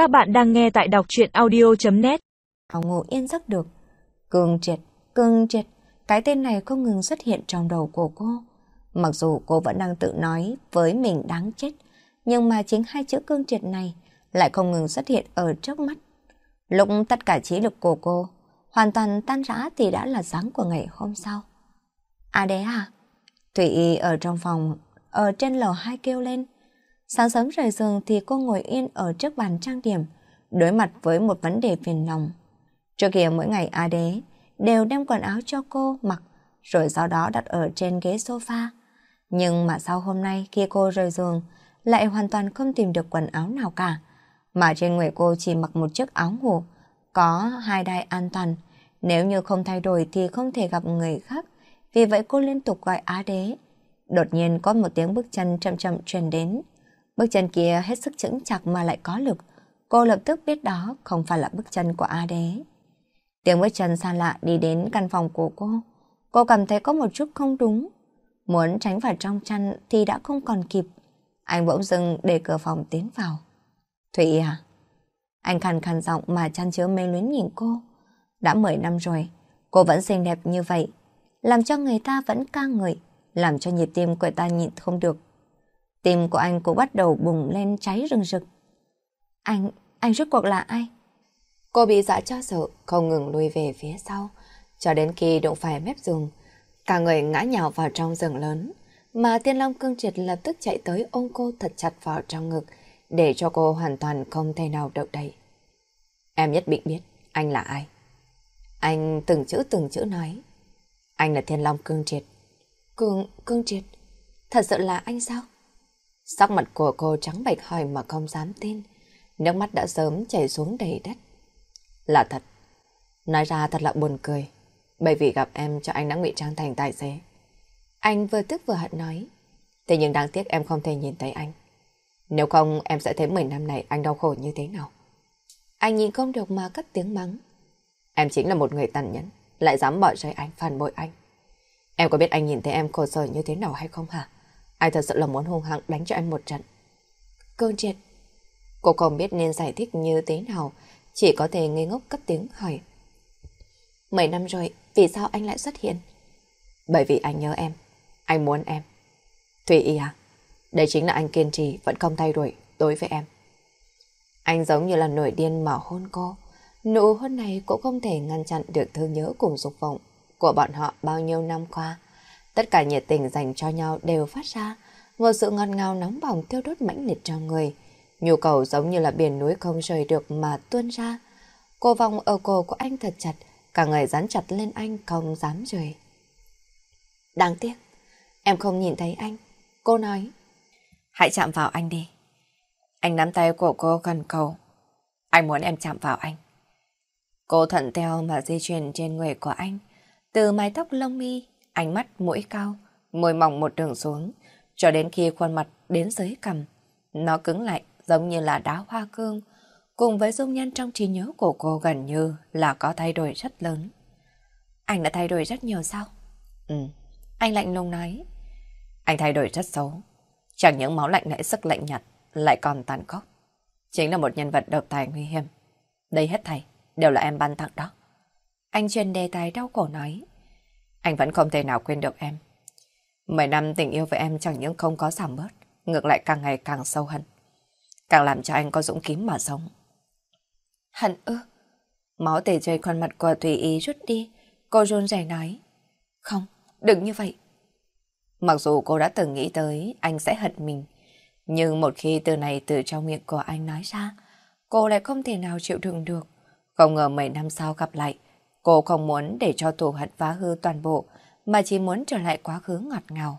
Các bạn đang nghe tại đọc truyện audio.net hào ngủ yên giấc được. Cương triệt, cương triệt, cái tên này không ngừng xuất hiện trong đầu của cô. Mặc dù cô vẫn đang tự nói với mình đáng chết, nhưng mà chính hai chữ cương triệt này lại không ngừng xuất hiện ở trước mắt. Lúc tất cả trí lực của cô hoàn toàn tan rã thì đã là sáng của ngày hôm sau. À đấy à? Thủy Y ở trong phòng, ở trên lầu hai kêu lên. Sáng sớm rời giường thì cô ngồi yên ở trước bàn trang điểm, đối mặt với một vấn đề phiền lòng. Trước kia mỗi ngày A Đế đều đem quần áo cho cô mặc, rồi sau đó đặt ở trên ghế sofa. Nhưng mà sau hôm nay khi cô rời giường, lại hoàn toàn không tìm được quần áo nào cả. Mà trên người cô chỉ mặc một chiếc áo ngủ, có hai đai an toàn. Nếu như không thay đổi thì không thể gặp người khác. Vì vậy cô liên tục gọi Á Đế. Đột nhiên có một tiếng bước chân chậm chậm truyền đến. Bước chân kia hết sức chững chặt mà lại có lực. Cô lập tức biết đó không phải là bước chân của A Đế. Tiếng bước chân xa lạ đi đến căn phòng của cô. Cô cảm thấy có một chút không đúng. Muốn tránh vào trong chăn thì đã không còn kịp. Anh bỗng dưng để cửa phòng tiến vào. Thủy à? Anh khàn khàn giọng mà chăn chứa mê luyến nhìn cô. Đã 10 năm rồi, cô vẫn xinh đẹp như vậy. Làm cho người ta vẫn ca ngợi, làm cho nhịp tim của ta nhịn không được. Tim của anh cũng bắt đầu bùng lên cháy rừng rực. Anh, anh rốt cuộc là ai? Cô bị dọa cho sợ, không ngừng lui về phía sau, cho đến khi đụng phải mép giường. Cả người ngã nhào vào trong giường lớn, mà Tiên Long cương triệt lập tức chạy tới ôm cô thật chặt vào trong ngực, để cho cô hoàn toàn không thể nào động đậy. Em nhất định biết anh là ai. Anh từng chữ từng chữ nói. Anh là Thiên Long Cương Triệt. Cương, Cương Triệt? Thật sự là anh sao? Sắc mặt của cô trắng bệch hỏi mà không dám tin. Nước mắt đã sớm chảy xuống đầy đất. Là thật. Nói ra thật là buồn cười. Bởi vì gặp em cho anh đã ngụy trang thành tài xế. Anh vừa tức vừa hận nói. Thế nhưng đáng tiếc em không thể nhìn thấy anh. Nếu không em sẽ thấy 10 năm này anh đau khổ như thế nào. Anh nhìn không được mà cất tiếng mắng. Em chính là một người tàn nhẫn, lại dám bỏ rơi anh, phản bội anh. Em có biết anh nhìn thấy em khổ sở như thế nào hay không hả? Ai thật sự là muốn hung hăng đánh cho anh một trận. Cơn triệt. Cô không biết nên giải thích như thế nào, chỉ có thể ngây ngốc cất tiếng hỏi. Mấy năm rồi, vì sao anh lại xuất hiện? Bởi vì anh nhớ em, anh muốn em. Thủy Y à, đây chính là anh kiên trì vẫn không thay đổi đối với em. Anh giống như là nổi điên mà hôn cô. Nụ hôn này cũng không thể ngăn chặn được thương nhớ cùng dục vọng của bọn họ bao nhiêu năm qua. Tất cả nhiệt tình dành cho nhau đều phát ra, một sự ngọt ngào nóng bỏng thiêu đốt mãnh liệt trong người. Nhu cầu giống như là biển núi không rời được mà tuôn ra. Cô vòng ở cổ của anh thật chặt, cả người dán chặt lên anh không dám rời. Đáng tiếc, em không nhìn thấy anh. Cô nói, hãy chạm vào anh đi. Anh nắm tay của cô gần cầu. Anh muốn em chạm vào anh. Cô thuận theo mà di chuyển trên người của anh. Từ mái tóc lông mi, ánh mắt mũi cao, môi mỏng một đường xuống, cho đến khi khuôn mặt đến dưới cằm. Nó cứng lại giống như là đá hoa cương, cùng với dung nhân trong trí nhớ của cô gần như là có thay đổi rất lớn. Anh đã thay đổi rất nhiều sao? Ừ, anh lạnh lùng nói. Anh thay đổi rất xấu. Chẳng những máu lạnh nãy sức lạnh nhạt, lại còn tàn khốc. Chính là một nhân vật độc tài nguy hiểm. Đây hết thầy, đều là em ban tặng đó. Anh truyền đề tài đau khổ nói. Anh vẫn không thể nào quên được em. Mười năm tình yêu với em chẳng những không có giảm bớt, ngược lại càng ngày càng sâu hận. Càng làm cho anh có dũng khí mà sống. Hận ư? Máu tề rơi khuôn mặt của Thùy Ý rút đi, cô run rẩy nói. Không, đừng như vậy. Mặc dù cô đã từng nghĩ tới anh sẽ hận mình, nhưng một khi từ này từ trong miệng của anh nói ra, cô lại không thể nào chịu đựng được. Không ngờ mấy năm sau gặp lại, cô không muốn để cho thù hận phá hư toàn bộ, mà chỉ muốn trở lại quá khứ ngọt ngào.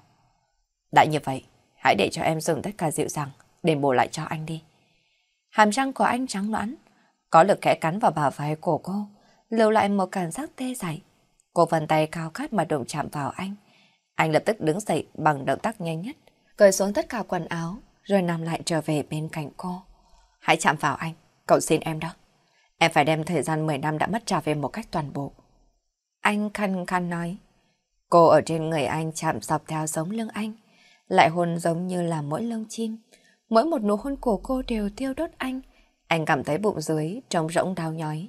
Đã như vậy, hãy để cho em dùng tất cả dịu dàng, đền bù lại cho anh đi. Hàm răng của anh trắng loãng, có lực khẽ cắn vào bả vai của cô, lưu lại một cảm giác tê dại. Cô vần tay cao khát mà đụng chạm vào anh. Anh lập tức đứng dậy bằng động tác nhanh nhất, cởi xuống tất cả quần áo, rồi nằm lại trở về bên cạnh cô. Hãy chạm vào anh, cậu xin em đó. Em phải đem thời gian 10 năm đã mất trả về một cách toàn bộ. Anh khăn khăn nói. Cô ở trên người anh chạm dọc theo sống lưng anh, lại hôn giống như là mỗi lông chim. Mỗi một nụ hôn của cô đều tiêu đốt anh. Anh cảm thấy bụng dưới trống rỗng đau nhói.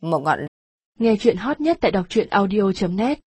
Một ngọn Nghe chuyện hot nhất tại đọc truyện audio.net